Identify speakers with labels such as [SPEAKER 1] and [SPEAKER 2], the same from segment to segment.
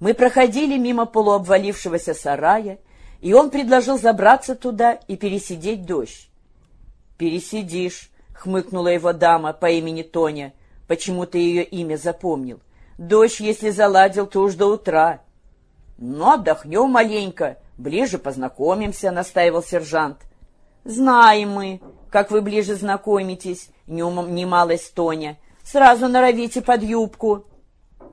[SPEAKER 1] Мы проходили мимо полуобвалившегося сарая, и он предложил забраться туда и пересидеть дождь. «Пересидишь», — хмыкнула его дама по имени Тоня, почему-то ее имя запомнил. «Дождь, если заладил, то уж до утра». «Ну, отдохнем маленько, ближе познакомимся», — настаивал сержант. «Знаем мы, как вы ближе знакомитесь», — не унималась Тоня. «Сразу норовите под юбку».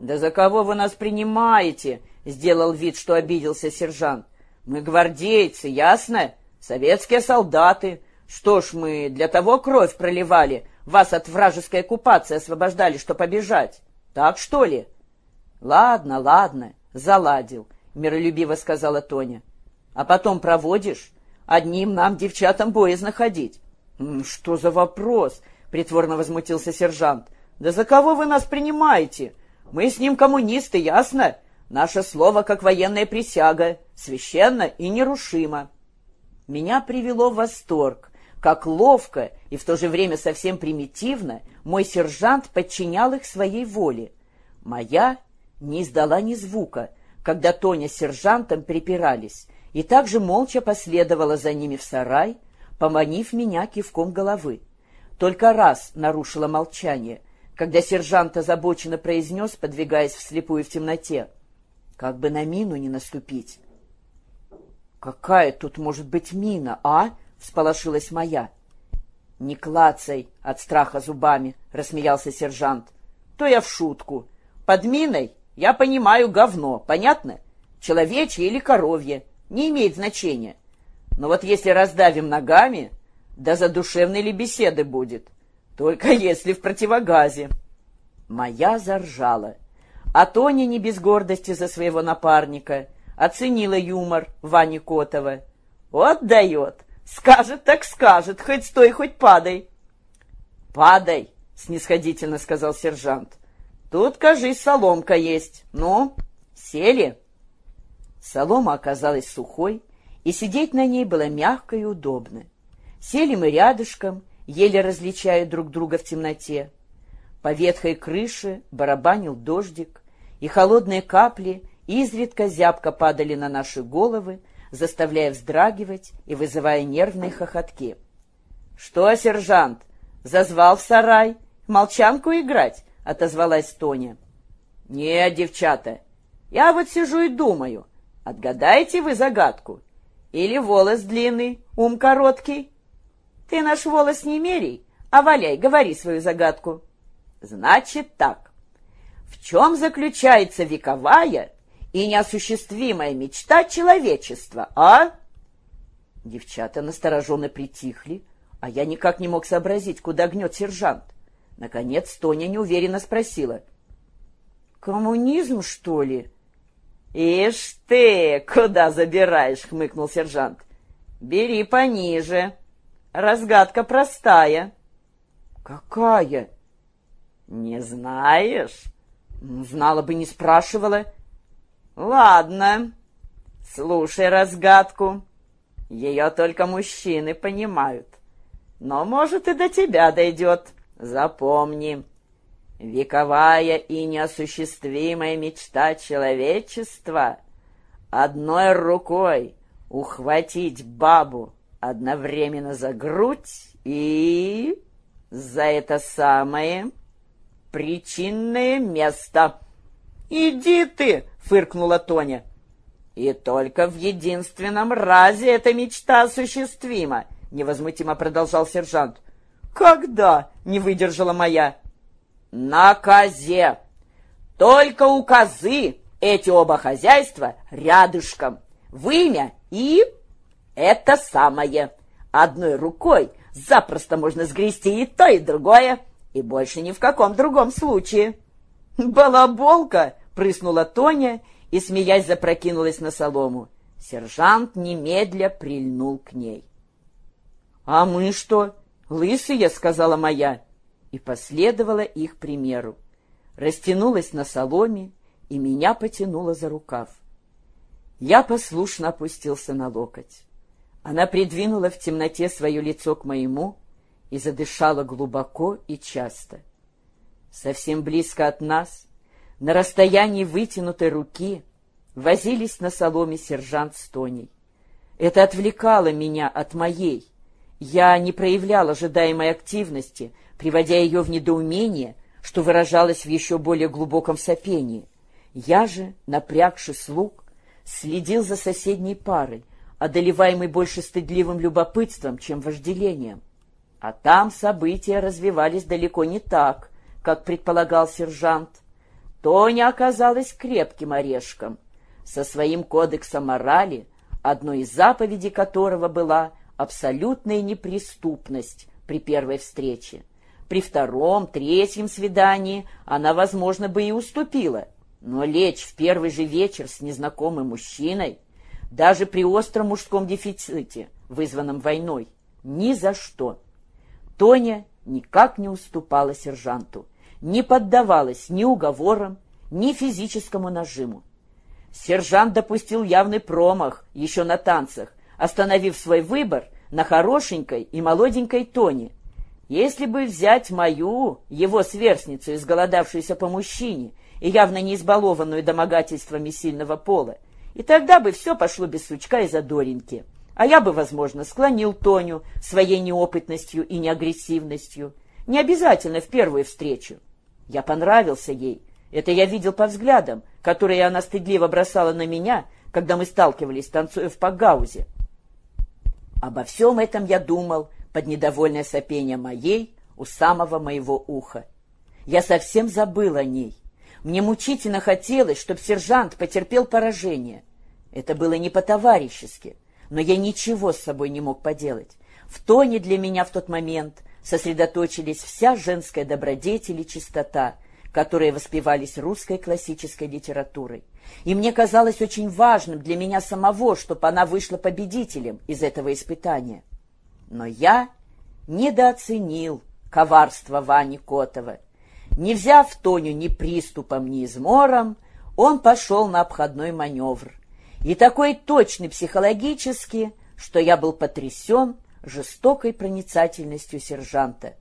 [SPEAKER 1] «Да за кого вы нас принимаете?» — сделал вид, что обиделся сержант. «Мы гвардейцы, ясно? Советские солдаты. Что ж, мы для того кровь проливали, вас от вражеской оккупации освобождали, что побежать. Так что ли?» «Ладно, ладно, заладил», — миролюбиво сказала Тоня. «А потом проводишь? Одним нам, девчатам, боязно ходить». «Что за вопрос?» — притворно возмутился сержант. «Да за кого вы нас принимаете?» Мы с ним коммунисты, ясно? Наше слово, как военная присяга, священно и нерушимо. Меня привело в восторг, как ловко и в то же время совсем примитивно мой сержант подчинял их своей воле. Моя не издала ни звука, когда Тоня с сержантом припирались, и также молча последовала за ними в сарай, поманив меня кивком головы. Только раз нарушила молчание — когда сержант озабоченно произнес, подвигаясь вслепую в темноте. Как бы на мину не наступить. «Какая тут может быть мина, а?» — всполошилась моя. «Не клацай от страха зубами», — рассмеялся сержант. «То я в шутку. Под миной я понимаю говно, понятно? Человечье или коровье, не имеет значения. Но вот если раздавим ногами, да задушевной ли беседы будет?» Только если в противогазе. Моя заржала. А Тоня не без гордости за своего напарника оценила юмор Вани Котова. Вот дает. Скажет так скажет, хоть стой, хоть падай. Падай, снисходительно сказал сержант. Тут, кажись, соломка есть. Ну, сели? Солома оказалась сухой, и сидеть на ней было мягко и удобно. Сели мы рядышком, еле различая друг друга в темноте. По ветхой крыше барабанил дождик, и холодные капли изредка зябко падали на наши головы, заставляя вздрагивать и вызывая нервные хохотки. — Что, сержант, зазвал в сарай? Молчанку играть? — отозвалась Тоня. — Не, девчата, я вот сижу и думаю, отгадайте вы загадку. Или волос длинный, ум короткий? Ты наш волос не мерей, а валяй, говори свою загадку. Значит так. В чем заключается вековая и неосуществимая мечта человечества, а? Девчата настороженно притихли, а я никак не мог сообразить, куда гнет сержант. Наконец Тоня неуверенно спросила. «Коммунизм, что ли?» «Ишь ты, куда забираешь?» — хмыкнул сержант. «Бери пониже». Разгадка простая. Какая? Не знаешь? Знала бы, не спрашивала. Ладно, слушай разгадку. Ее только мужчины понимают. Но, может, и до тебя дойдет. Запомни. Вековая и неосуществимая мечта человечества — одной рукой ухватить бабу одновременно за грудь и за это самое причинное место. «Иди ты!» — фыркнула Тоня. «И только в единственном разе эта мечта осуществима», — невозмутимо продолжал сержант. «Когда?» — не выдержала моя. «На козе. Только у козы эти оба хозяйства рядышком. Вымя и это самое. Одной рукой запросто можно сгрести и то, и другое, и больше ни в каком другом случае. «Балаболка!» — прыснула Тоня и, смеясь, запрокинулась на солому. Сержант немедля прильнул к ней. «А мы что? Лысые?» — сказала моя, и последовала их примеру. Растянулась на соломе, и меня потянула за рукав. Я послушно опустился на локоть. Она придвинула в темноте свое лицо к моему и задышала глубоко и часто. Совсем близко от нас, на расстоянии вытянутой руки, возились на соломе сержант с Тоней. Это отвлекало меня от моей. Я не проявлял ожидаемой активности, приводя ее в недоумение, что выражалось в еще более глубоком сопении. Я же, напрягши слуг, следил за соседней парой, одолеваемый больше стыдливым любопытством, чем вожделением. А там события развивались далеко не так, как предполагал сержант. Тоня оказалась крепким орешком, со своим кодексом морали, одной из заповедей которого была абсолютная неприступность при первой встрече. При втором, третьем свидании она, возможно, бы и уступила, но лечь в первый же вечер с незнакомым мужчиной, даже при остром мужском дефиците, вызванном войной, ни за что. Тоня никак не уступала сержанту, не поддавалась ни уговорам, ни физическому нажиму. Сержант допустил явный промах еще на танцах, остановив свой выбор на хорошенькой и молоденькой Тоне. Если бы взять мою, его сверстницу, изголодавшуюся по мужчине и явно не избалованную домогательствами сильного пола, и тогда бы все пошло без сучка и задоринки. А я бы, возможно, склонил Тоню своей неопытностью и неагрессивностью. Не обязательно в первую встречу. Я понравился ей. Это я видел по взглядам, которые она стыдливо бросала на меня, когда мы сталкивались, танцуя в Пагаузе. Обо всем этом я думал под недовольное сопение моей у самого моего уха. Я совсем забыл о ней. Мне мучительно хотелось, чтобы сержант потерпел поражение. Это было не по-товарищески, но я ничего с собой не мог поделать. В тоне для меня в тот момент сосредоточились вся женская добродетель и чистота, которые воспевались русской классической литературой. И мне казалось очень важным для меня самого, чтобы она вышла победителем из этого испытания. Но я недооценил коварство Вани Котова. Не взяв Тоню ни приступом, ни измором, он пошел на обходной маневр. И такой точный психологически, что я был потрясен жестокой проницательностью сержанта.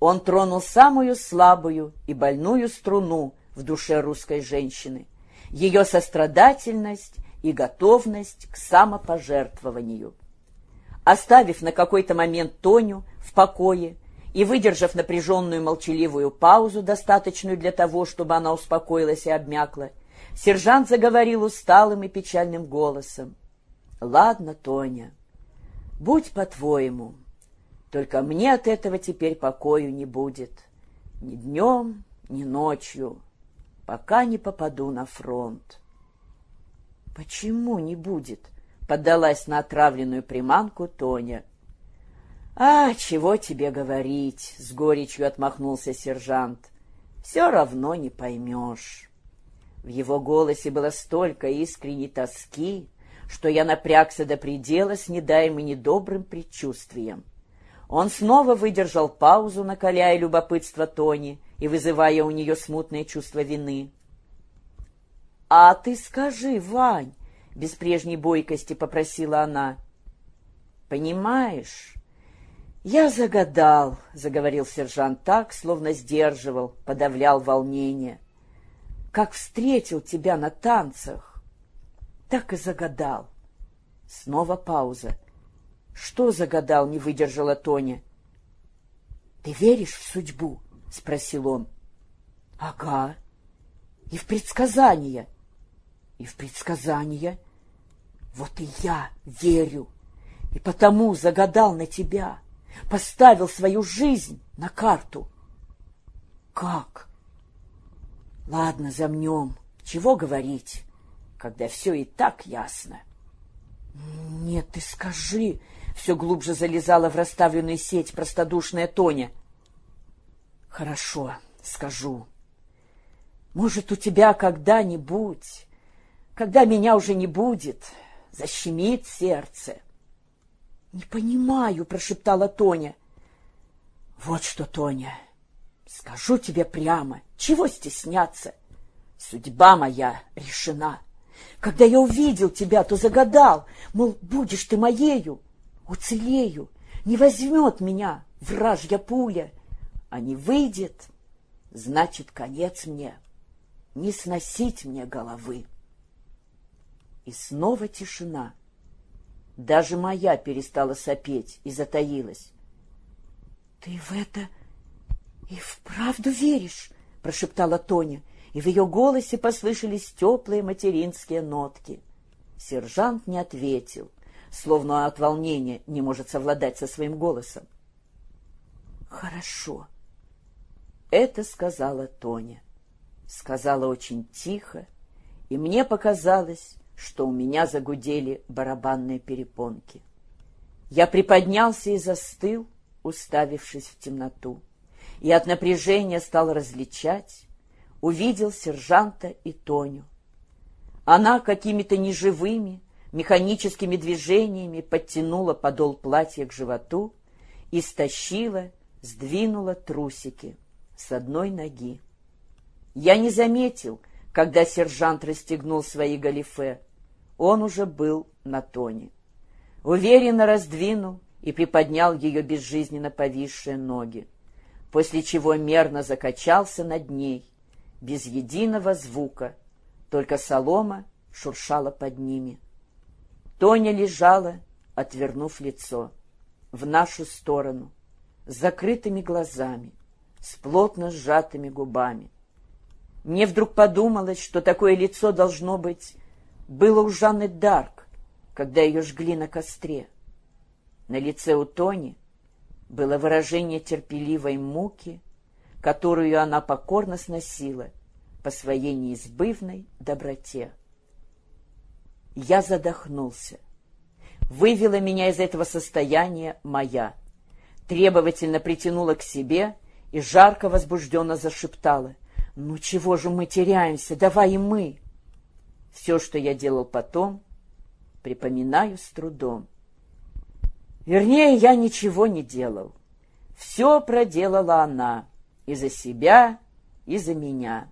[SPEAKER 1] Он тронул самую слабую и больную струну в душе русской женщины, ее сострадательность и готовность к самопожертвованию. Оставив на какой-то момент Тоню в покое и выдержав напряженную молчаливую паузу, достаточную для того, чтобы она успокоилась и обмякла, сержант заговорил усталым и печальным голосом. «Ладно, Тоня, будь по-твоему». Только мне от этого теперь покою не будет. Ни днем, ни ночью, пока не попаду на фронт. Почему не будет? Поддалась на отравленную приманку Тоня. А, чего тебе говорить, с горечью отмахнулся сержант. Все равно не поймешь. В его голосе было столько искренней тоски, что я напрягся до предела с недаемым и недобрым предчувствием. Он снова выдержал паузу, накаляя любопытство Тони и вызывая у нее смутное чувство вины. — А ты скажи, Вань, — без прежней бойкости попросила она. — Понимаешь, я загадал, — заговорил сержант так, словно сдерживал, подавлял волнение. — Как встретил тебя на танцах, так и загадал. Снова пауза. — «Что загадал?» — не выдержала Тоня. «Ты веришь в судьбу?» — спросил он. «Ага. И в предсказания?» «И в предсказания?» «Вот и я верю, и потому загадал на тебя, поставил свою жизнь на карту». «Как?» «Ладно, замнем. Чего говорить, когда все и так ясно?» «Нет, ты скажи!» все глубже залезала в расставленную сеть простодушная Тоня. «Хорошо, скажу. Может, у тебя когда-нибудь, когда меня уже не будет, защемит сердце?» «Не понимаю», — прошептала Тоня. «Вот что, Тоня, скажу тебе прямо, чего стесняться? Судьба моя решена. Когда я увидел тебя, то загадал, мол, будешь ты моею уцелею, не возьмет меня вражья пуля, а не выйдет, значит, конец мне, не сносить мне головы. И снова тишина. Даже моя перестала сопеть и затаилась. — Ты в это и вправду веришь? — прошептала Тоня, и в ее голосе послышались теплые материнские нотки. Сержант не ответил, словно от волнения не может совладать со своим голосом. — Хорошо. Это сказала Тоня. Сказала очень тихо, и мне показалось, что у меня загудели барабанные перепонки. Я приподнялся и застыл, уставившись в темноту, и от напряжения стал различать, увидел сержанта и Тоню. Она какими-то неживыми, механическими движениями подтянула подол платья к животу и стащила, сдвинула трусики с одной ноги. Я не заметил, когда сержант расстегнул свои галифе. Он уже был на тоне. Уверенно раздвинул и приподнял ее безжизненно повисшие ноги, после чего мерно закачался над ней, без единого звука, только солома шуршала под ними. Тоня лежала, отвернув лицо, в нашу сторону, с закрытыми глазами, с плотно сжатыми губами. Мне вдруг подумалось, что такое лицо должно быть было у Жанны Дарк, когда ее жгли на костре. На лице у Тони было выражение терпеливой муки, которую она покорно сносила по своей неизбывной доброте. Я задохнулся. Вывела меня из этого состояния моя. Требовательно притянула к себе и жарко возбужденно зашептала. «Ну чего же мы теряемся? Давай и мы!» Все, что я делал потом, припоминаю с трудом. Вернее, я ничего не делал. Все проделала она, и за себя, и за меня.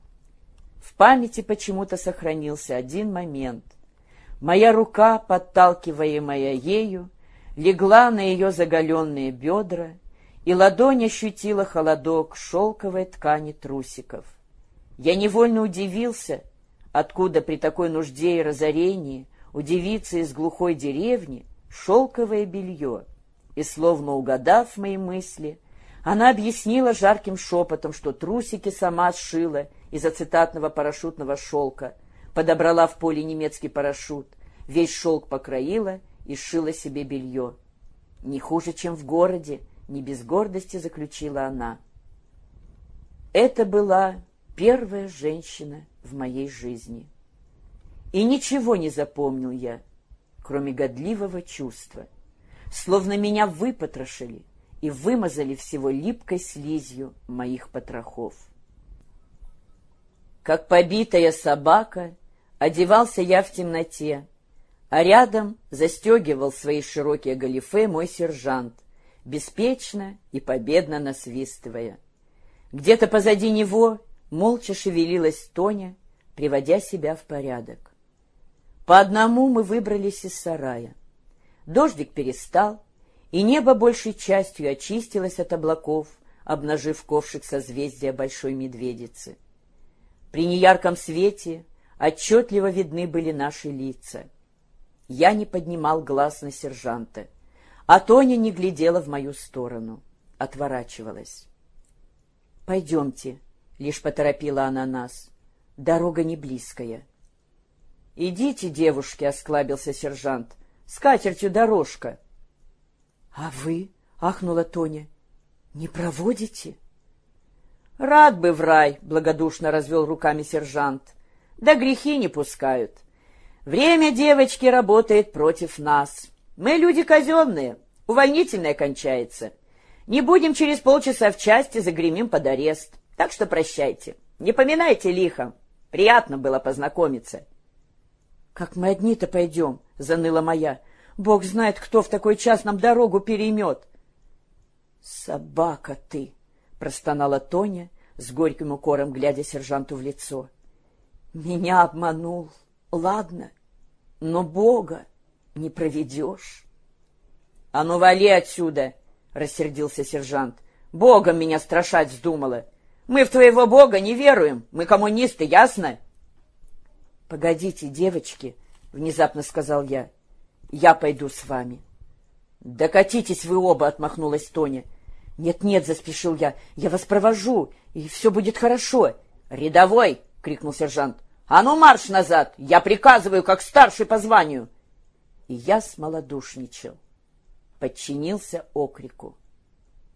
[SPEAKER 1] В памяти почему-то сохранился один момент. Моя рука, подталкиваемая ею, легла на ее заголенные бедра, и ладонь ощутила холодок шелковой ткани трусиков. Я невольно удивился — откуда при такой нужде и разорении у девицы из глухой деревни шелковое белье, и, словно угадав мои мысли, она объяснила жарким шепотом, что трусики сама сшила из ацетатного парашютного шелка, подобрала в поле немецкий парашют, весь шелк покроила и сшила себе белье. Не хуже, чем в городе, не без гордости заключила она. Это была первая женщина в моей жизни. И ничего не запомнил я, кроме годливого чувства, словно меня выпотрошили и вымазали всего липкой слизью моих потрохов. Как побитая собака, одевался я в темноте, а рядом застегивал свои широкие галифе мой сержант, беспечно и победно насвистывая. Где-то позади него Молча шевелилась Тоня, приводя себя в порядок. По одному мы выбрались из сарая. Дождик перестал, и небо большей частью очистилось от облаков, обнажив ковшик созвездия Большой Медведицы. При неярком свете отчетливо видны были наши лица. Я не поднимал глаз на сержанта, а Тоня не глядела в мою сторону, отворачивалась. «Пойдемте», — лишь поторопила она нас. «Дорога не близкая». «Идите, девушки», — осклабился сержант. «С катертью дорожка». «А вы?» — ахнула Тоня. «Не проводите?» «Рад бы в рай», — благодушно развел руками сержант. «Да грехи не пускают. Время, девочки, работает против нас. Мы люди казенные, увольнительное кончается. Не будем через полчаса в части, загремим под арест. Так что прощайте. Не поминайте лихо. Приятно было познакомиться. — Как мы одни-то пойдем? — заныла моя. — Бог знает, кто в такой час нам дорогу переймет. — Собака ты! — простонала Тоня, с горьким укором глядя сержанту в лицо. — Меня обманул. Ладно, но Бога не проведешь. — А ну, вали отсюда! — рассердился сержант. — Богом меня страшать вздумала. — мы в твоего Бога не веруем, мы коммунисты, ясно? — Погодите, девочки, —— внезапно сказал я. «Я пойду с вами». «Докатитесь вы оба!» — отмахнулась Тоня. «Нет-нет», — заспешил я, — «я вас провожу, и все будет хорошо». «Рядовой!» — крикнул сержант. «А ну марш назад! Я приказываю, как старший по званию!» И я смолодушничал, подчинился окрику.